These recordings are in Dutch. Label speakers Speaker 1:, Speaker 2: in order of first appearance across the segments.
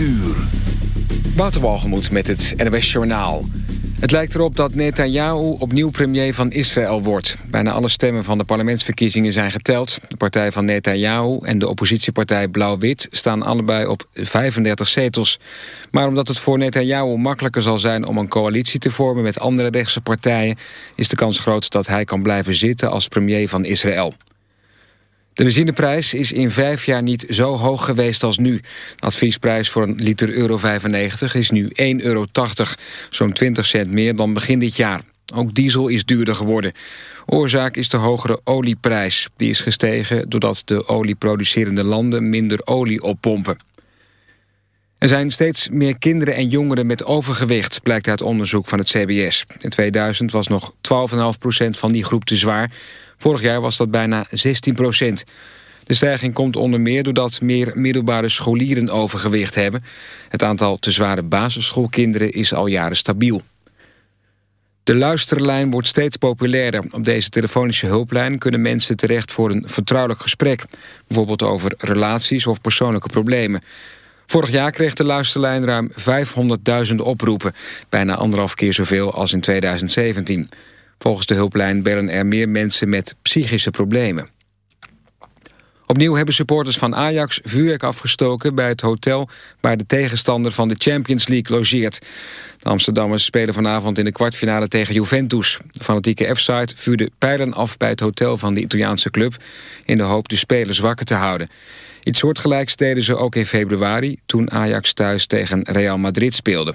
Speaker 1: uur. Waterwalgemoed met het NWS Journaal. Het lijkt erop dat Netanyahu opnieuw premier van Israël wordt. Bijna alle stemmen van de parlementsverkiezingen zijn geteld. De partij van Netanyahu en de oppositiepartij Blauw-Wit... staan allebei op 35 zetels. Maar omdat het voor Netanyahu makkelijker zal zijn... om een coalitie te vormen met andere rechtse partijen... is de kans groot dat hij kan blijven zitten als premier van Israël. De benzineprijs is in vijf jaar niet zo hoog geweest als nu. De adviesprijs voor een liter euro 95 is nu 1,80 euro, zo'n 20 cent meer dan begin dit jaar. Ook diesel is duurder geworden. Oorzaak is de hogere olieprijs. Die is gestegen doordat de olieproducerende landen minder olie oppompen. Er zijn steeds meer kinderen en jongeren met overgewicht, blijkt uit onderzoek van het CBS. In 2000 was nog 12,5% van die groep te zwaar. Vorig jaar was dat bijna 16 procent. De stijging komt onder meer doordat meer middelbare scholieren overgewicht hebben. Het aantal te zware basisschoolkinderen is al jaren stabiel. De luisterlijn wordt steeds populairder. Op deze telefonische hulplijn kunnen mensen terecht voor een vertrouwelijk gesprek. Bijvoorbeeld over relaties of persoonlijke problemen. Vorig jaar kreeg de luisterlijn ruim 500.000 oproepen. Bijna anderhalf keer zoveel als in 2017. Volgens de hulplijn bellen er meer mensen met psychische problemen. Opnieuw hebben supporters van Ajax vuurwerk afgestoken... bij het hotel waar de tegenstander van de Champions League logeert. De Amsterdammers spelen vanavond in de kwartfinale tegen Juventus. De fanatieke F-site vuurde pijlen af bij het hotel van de Italiaanse club... in de hoop de spelers wakker te houden. Iets soortgelijks deden ze ook in februari... toen Ajax thuis tegen Real Madrid speelde.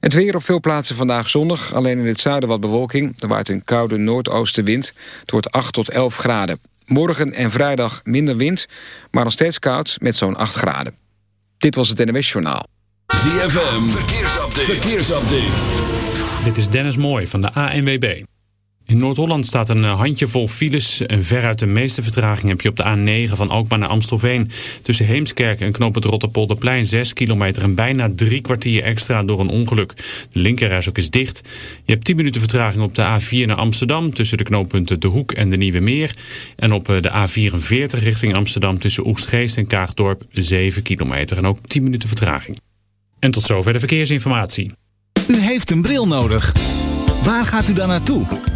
Speaker 1: Het weer op veel plaatsen vandaag zonnig. Alleen in het zuiden wat bewolking. Er waait een koude noordoostenwind. Het wordt 8 tot 11 graden. Morgen en vrijdag minder wind, maar nog steeds koud met zo'n 8 graden. Dit was het NWS Journaal.
Speaker 2: ZFM, verkeersupdate. verkeersupdate.
Speaker 3: Dit is Dennis Mooij van de ANWB. In Noord-Holland staat een eh, handjevol files. En veruit de meeste vertraging heb je op de A9 van Alkmaar naar Amstelveen. Tussen Heemskerk en Knoop Rotterpolderplein 6 kilometer... en bijna drie kwartier extra door een ongeluk. De linkerreis ook is dicht. Je hebt 10 minuten vertraging op de A4 naar Amsterdam... tussen de knooppunten De Hoek en de Nieuwe Meer. En op eh, de A44 richting Amsterdam tussen Oegstgeest en Kaagdorp 7 kilometer. En ook 10 minuten vertraging. En tot zover de verkeersinformatie.
Speaker 4: U heeft een bril nodig. Waar gaat u dan naartoe?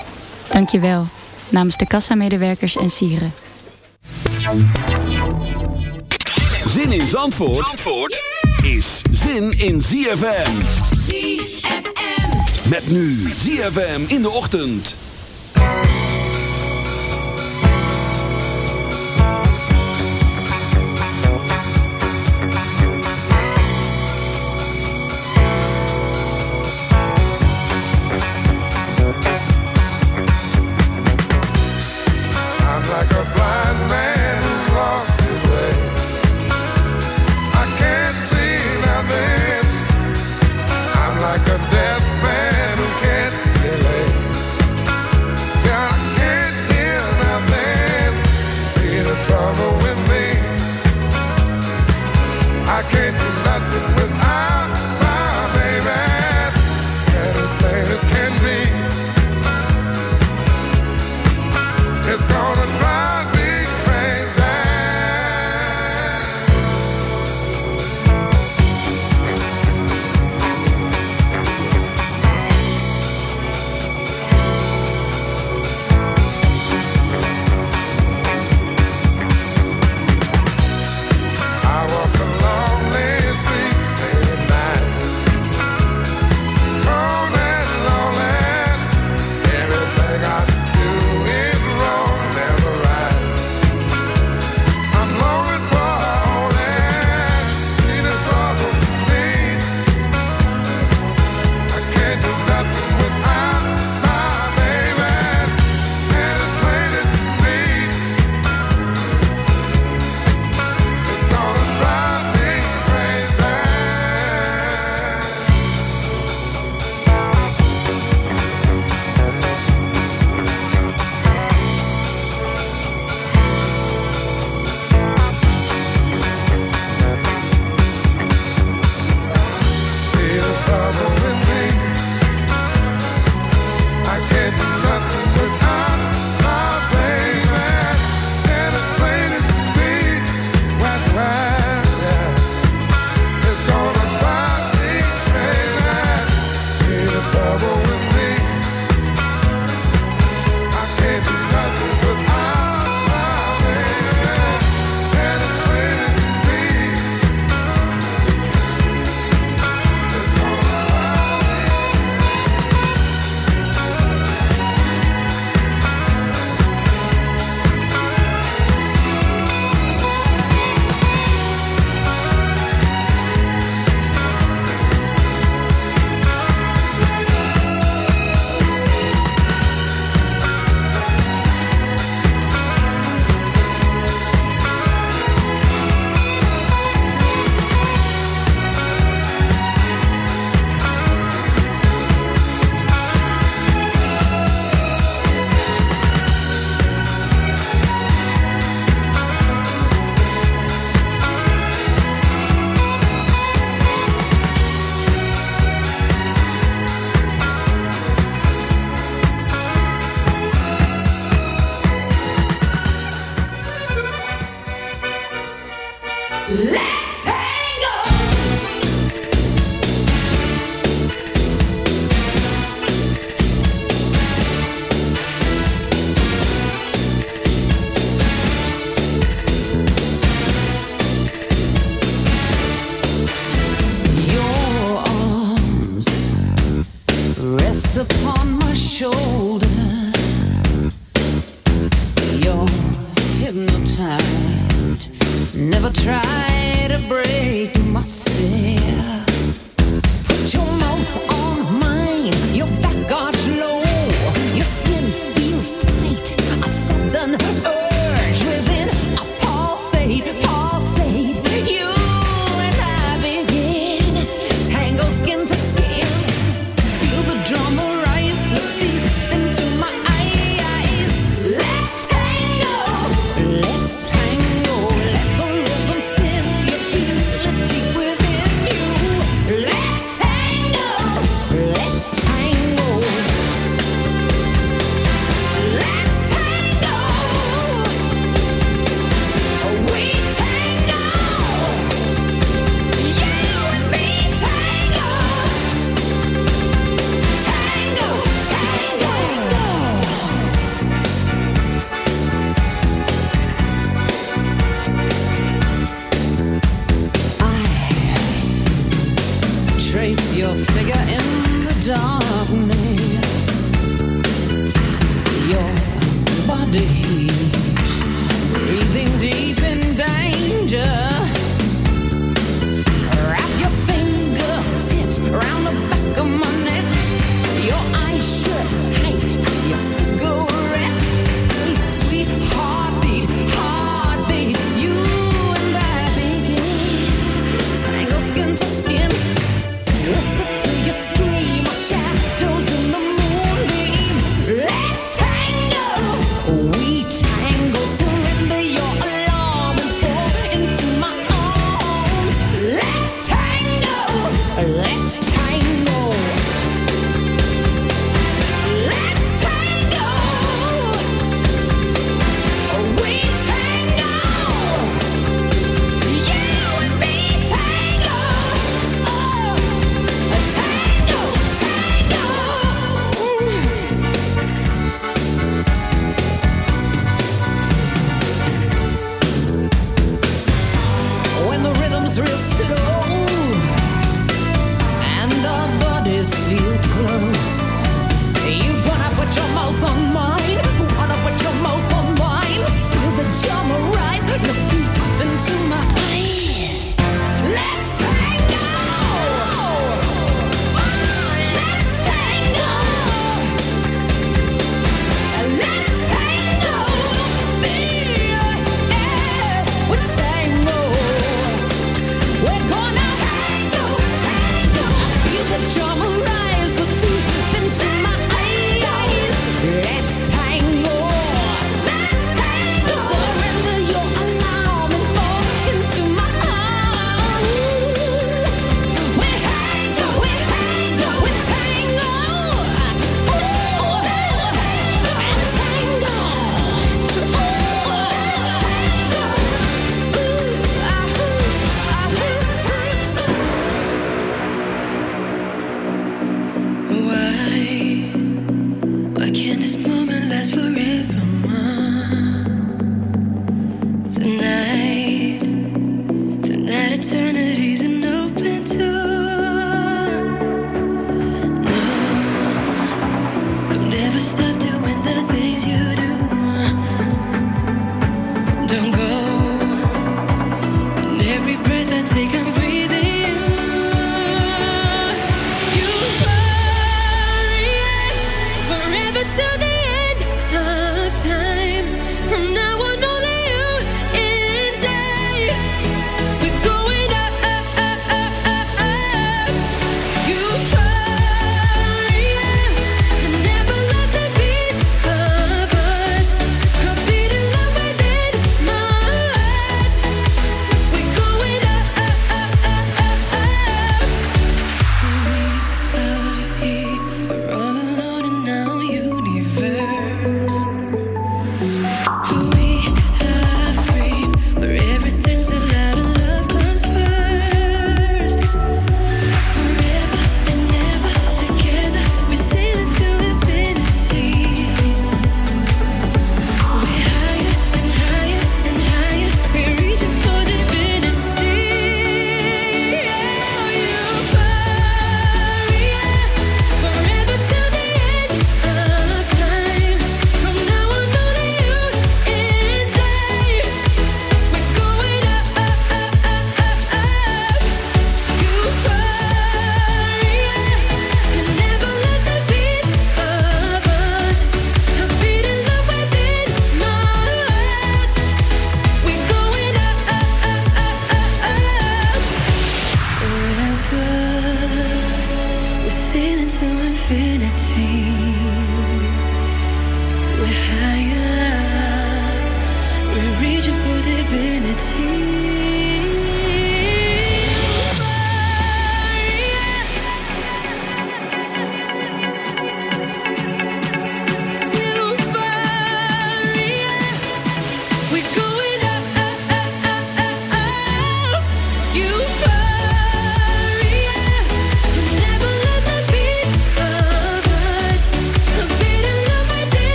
Speaker 5: Dank je wel. Namens de kassamedewerkers en sieren.
Speaker 2: Zin in Zandvoort, Zandvoort is zin in ZFM. ZFM. Met nu ZFM in de ochtend.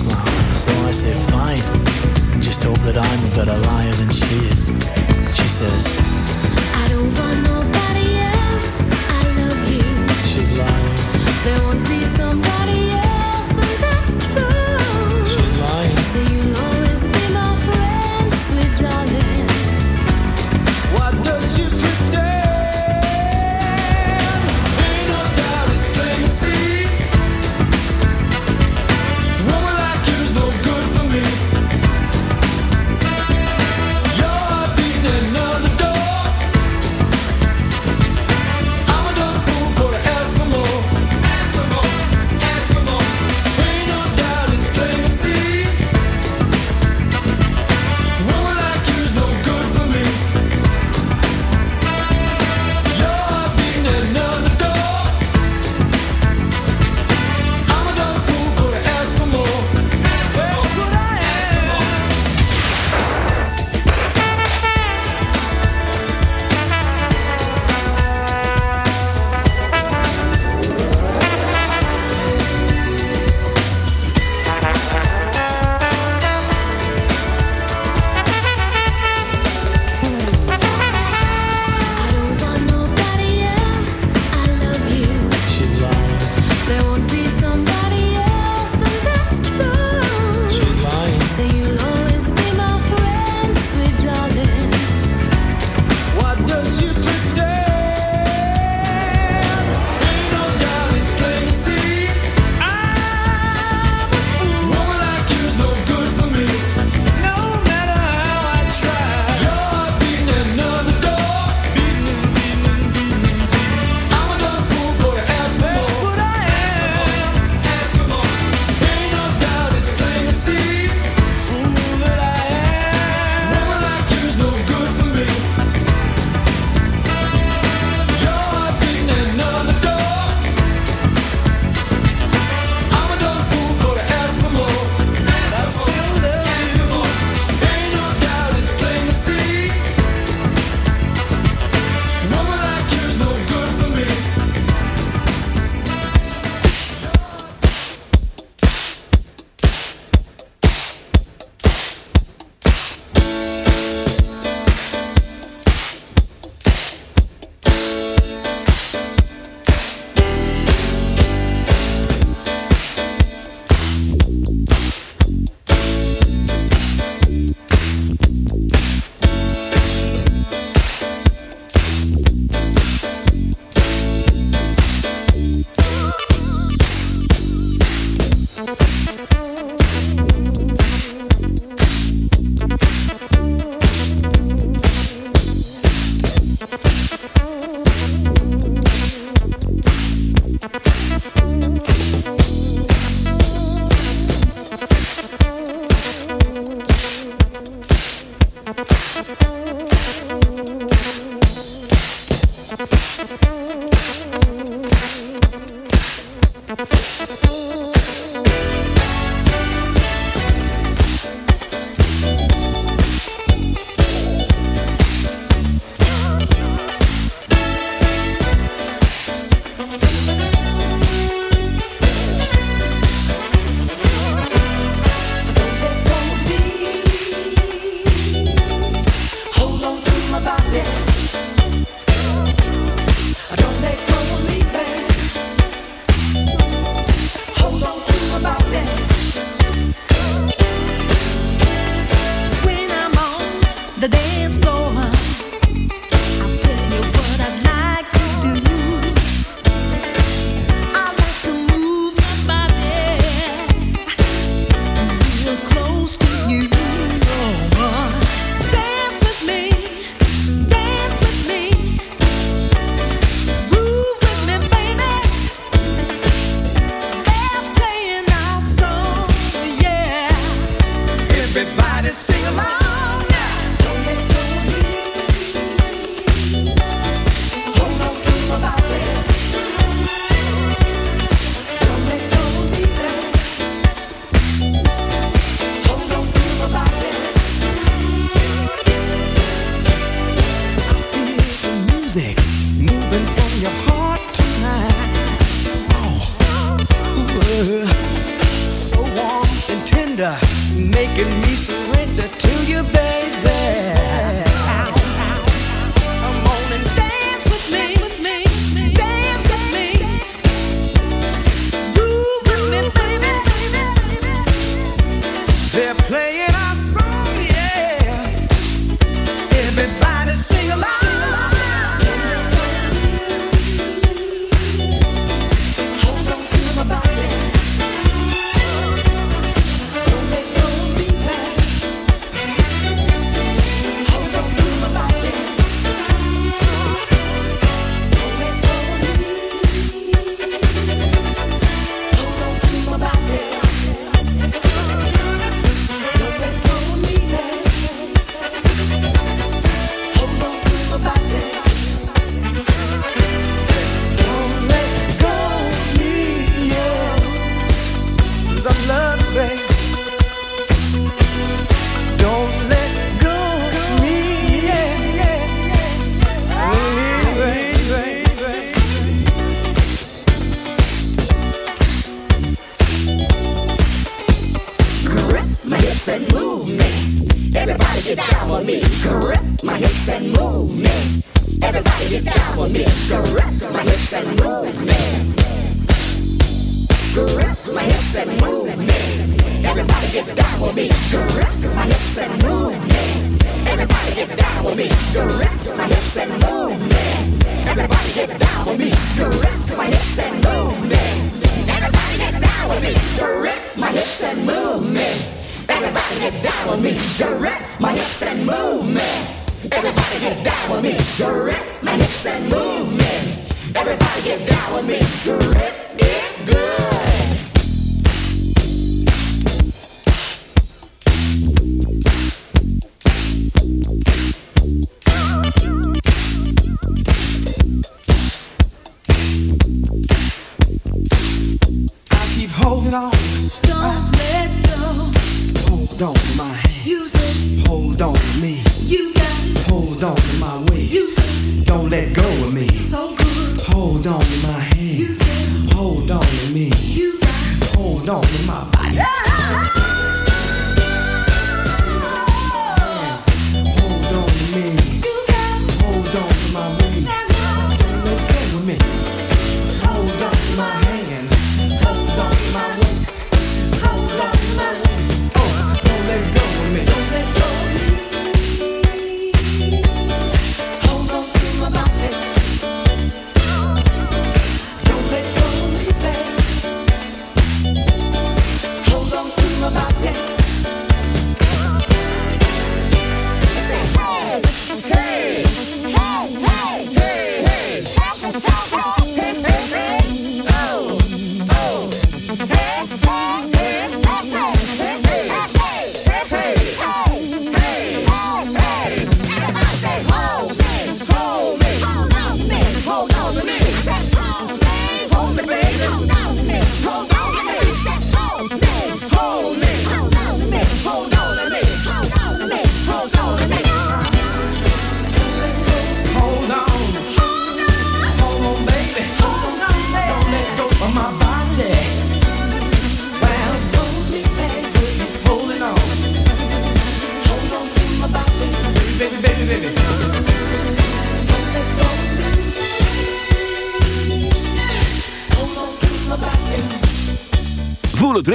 Speaker 6: now. So I say, fine, and just hope that I'm a better liar than she is. She says,
Speaker 7: I don't want nobody else, I love you.
Speaker 6: She's lying.
Speaker 7: There won't be somebody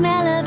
Speaker 7: smell of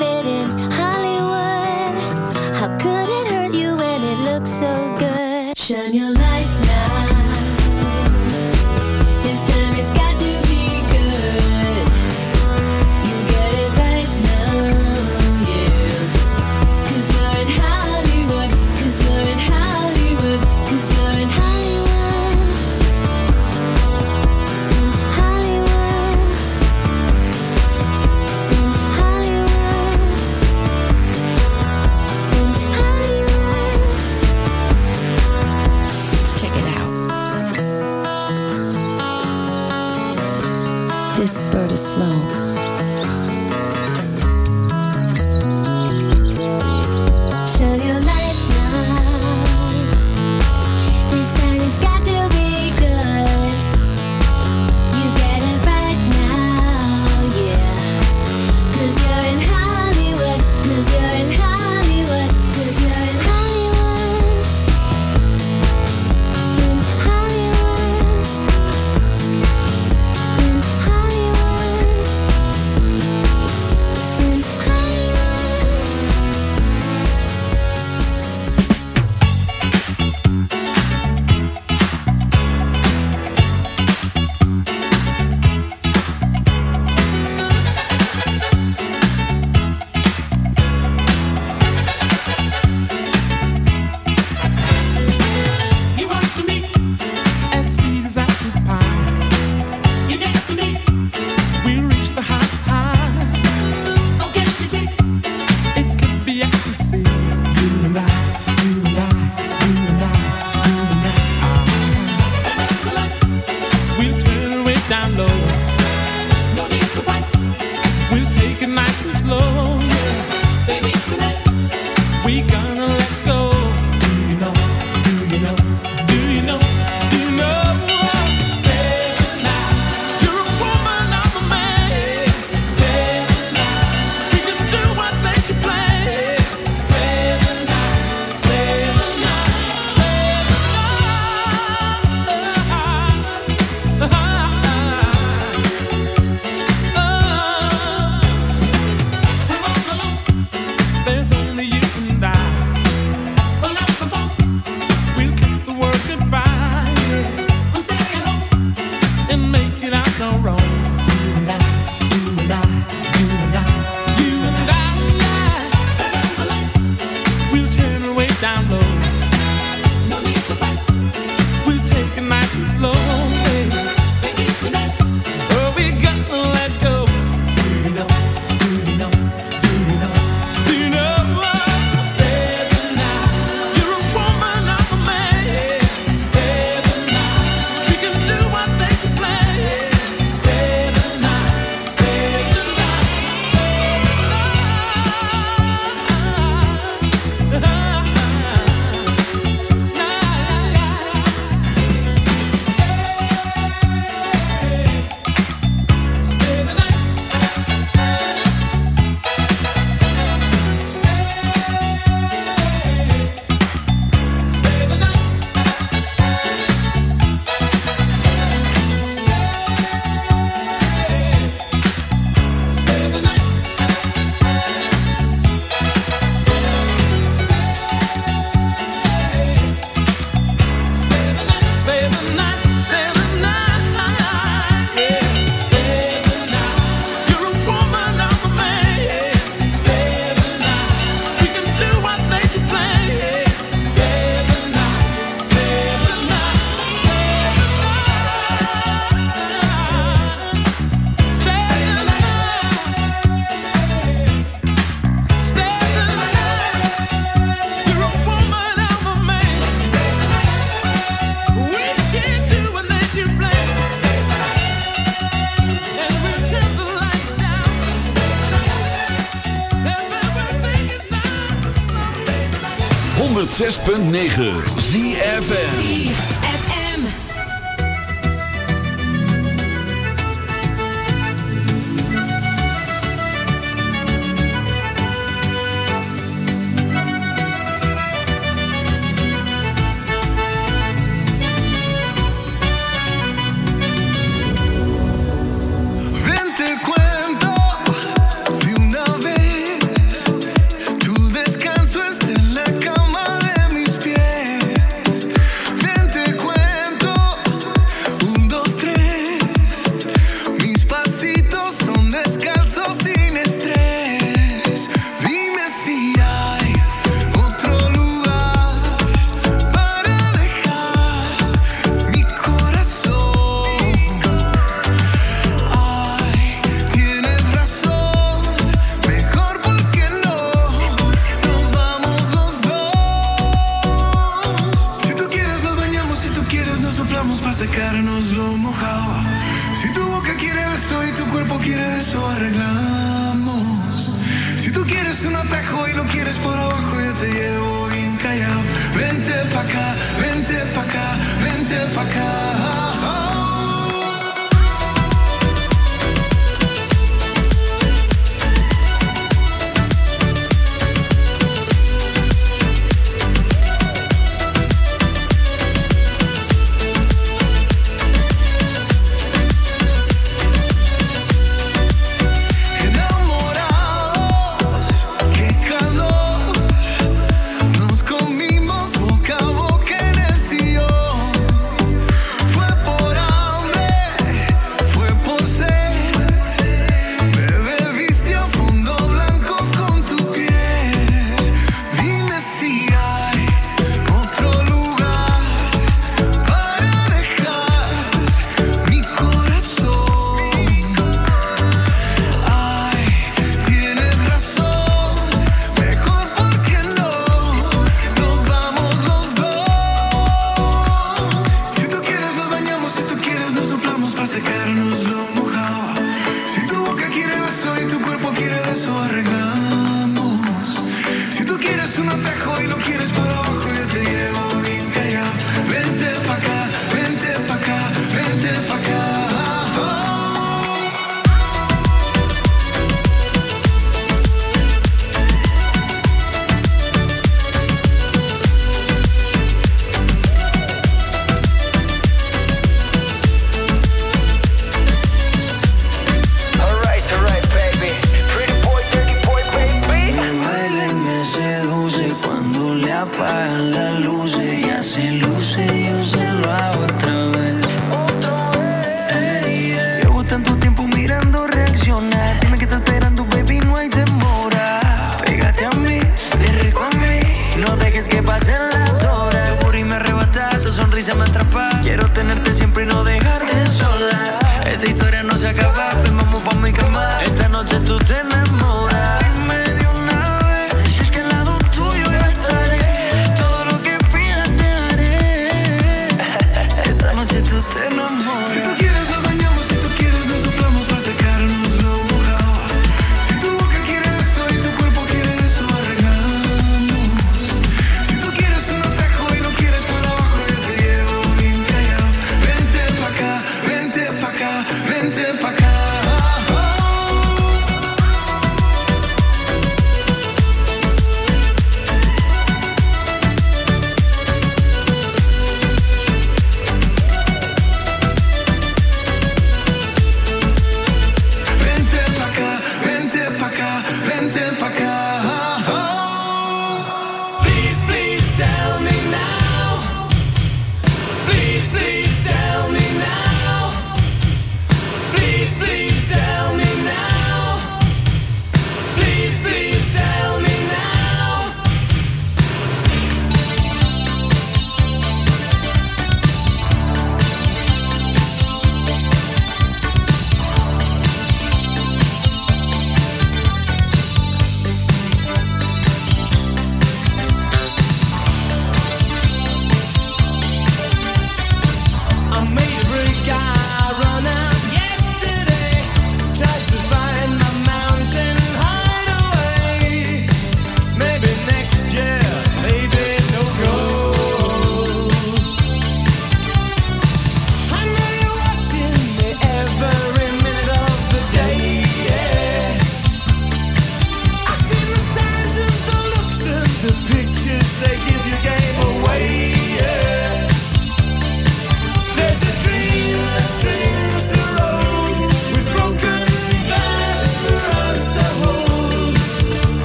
Speaker 6: infernos lo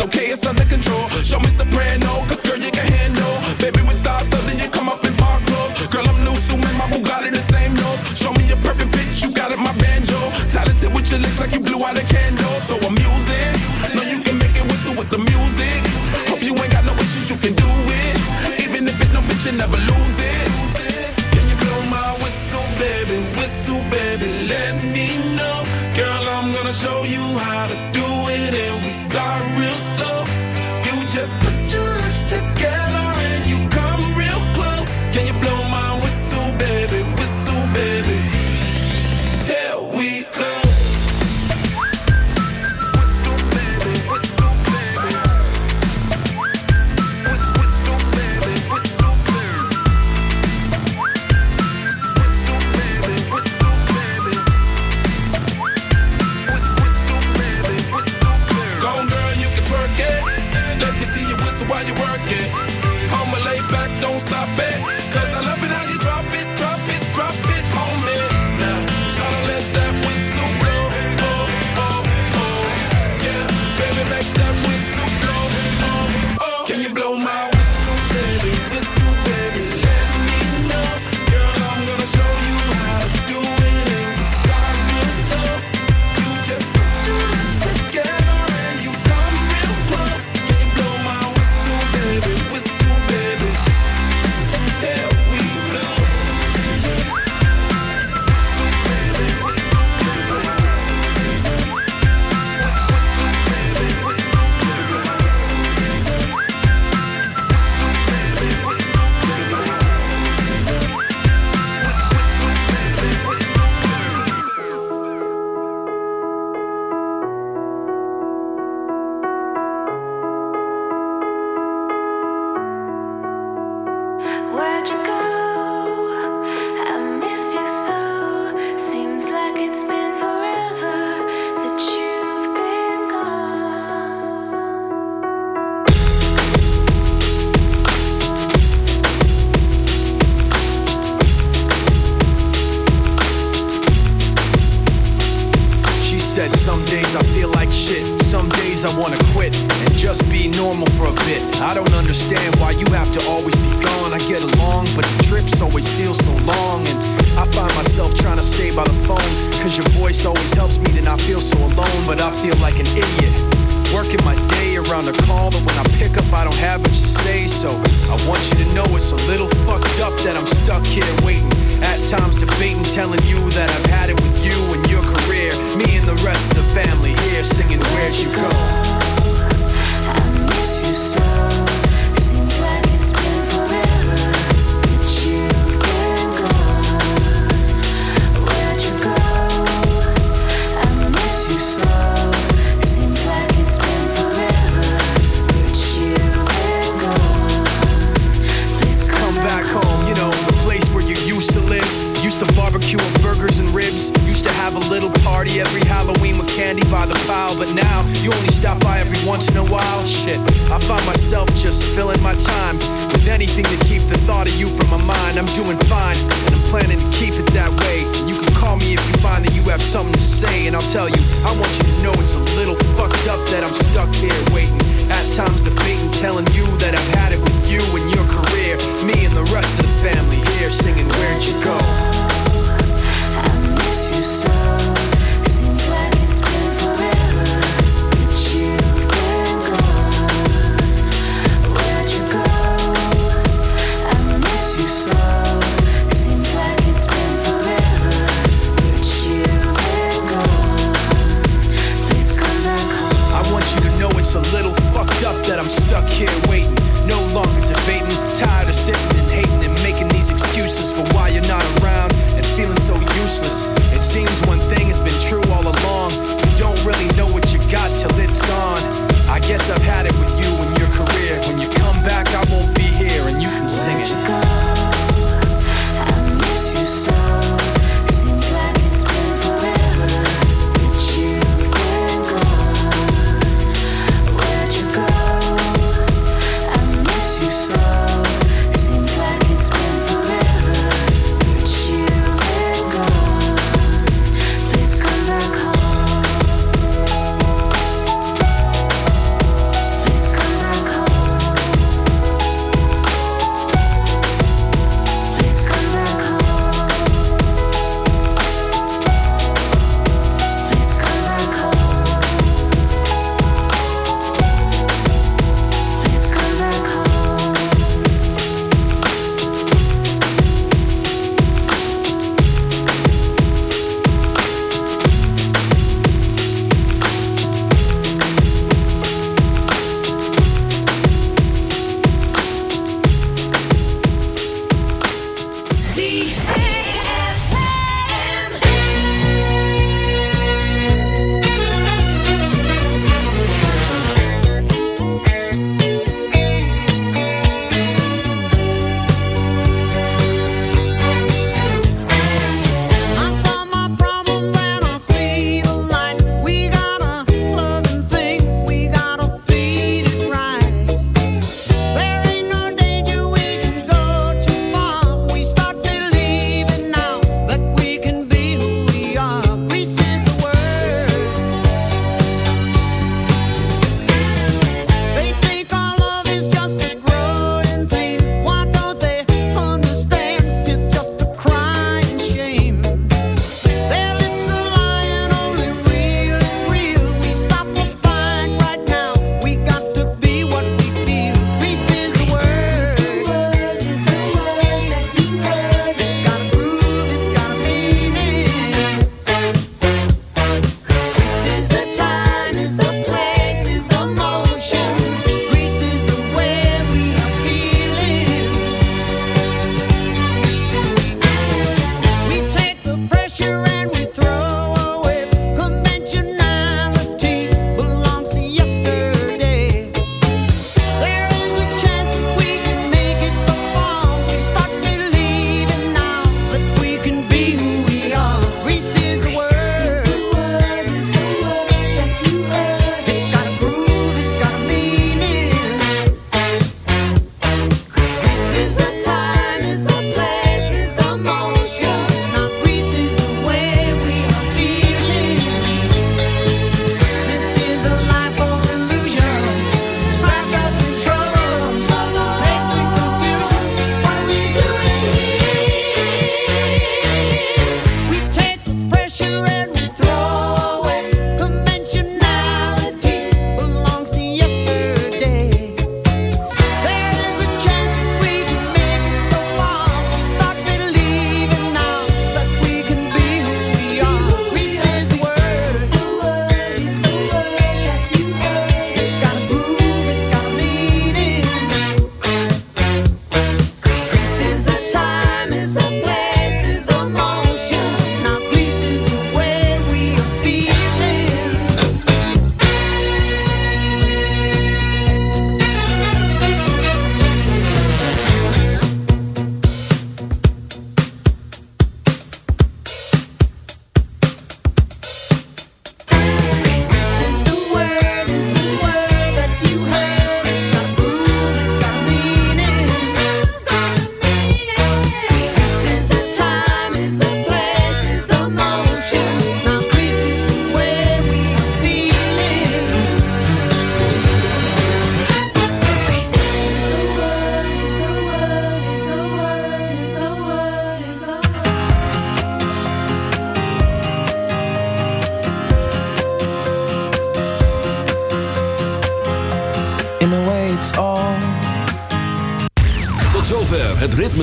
Speaker 2: okay, it's under control. Show me soprano,
Speaker 8: day, and I'll tell you, I want you to know it's a little fucked up that I'm stuck here waiting. At times debating, telling you that I've had it with you and your career. Me and the rest of the family here singing, Where'd you go?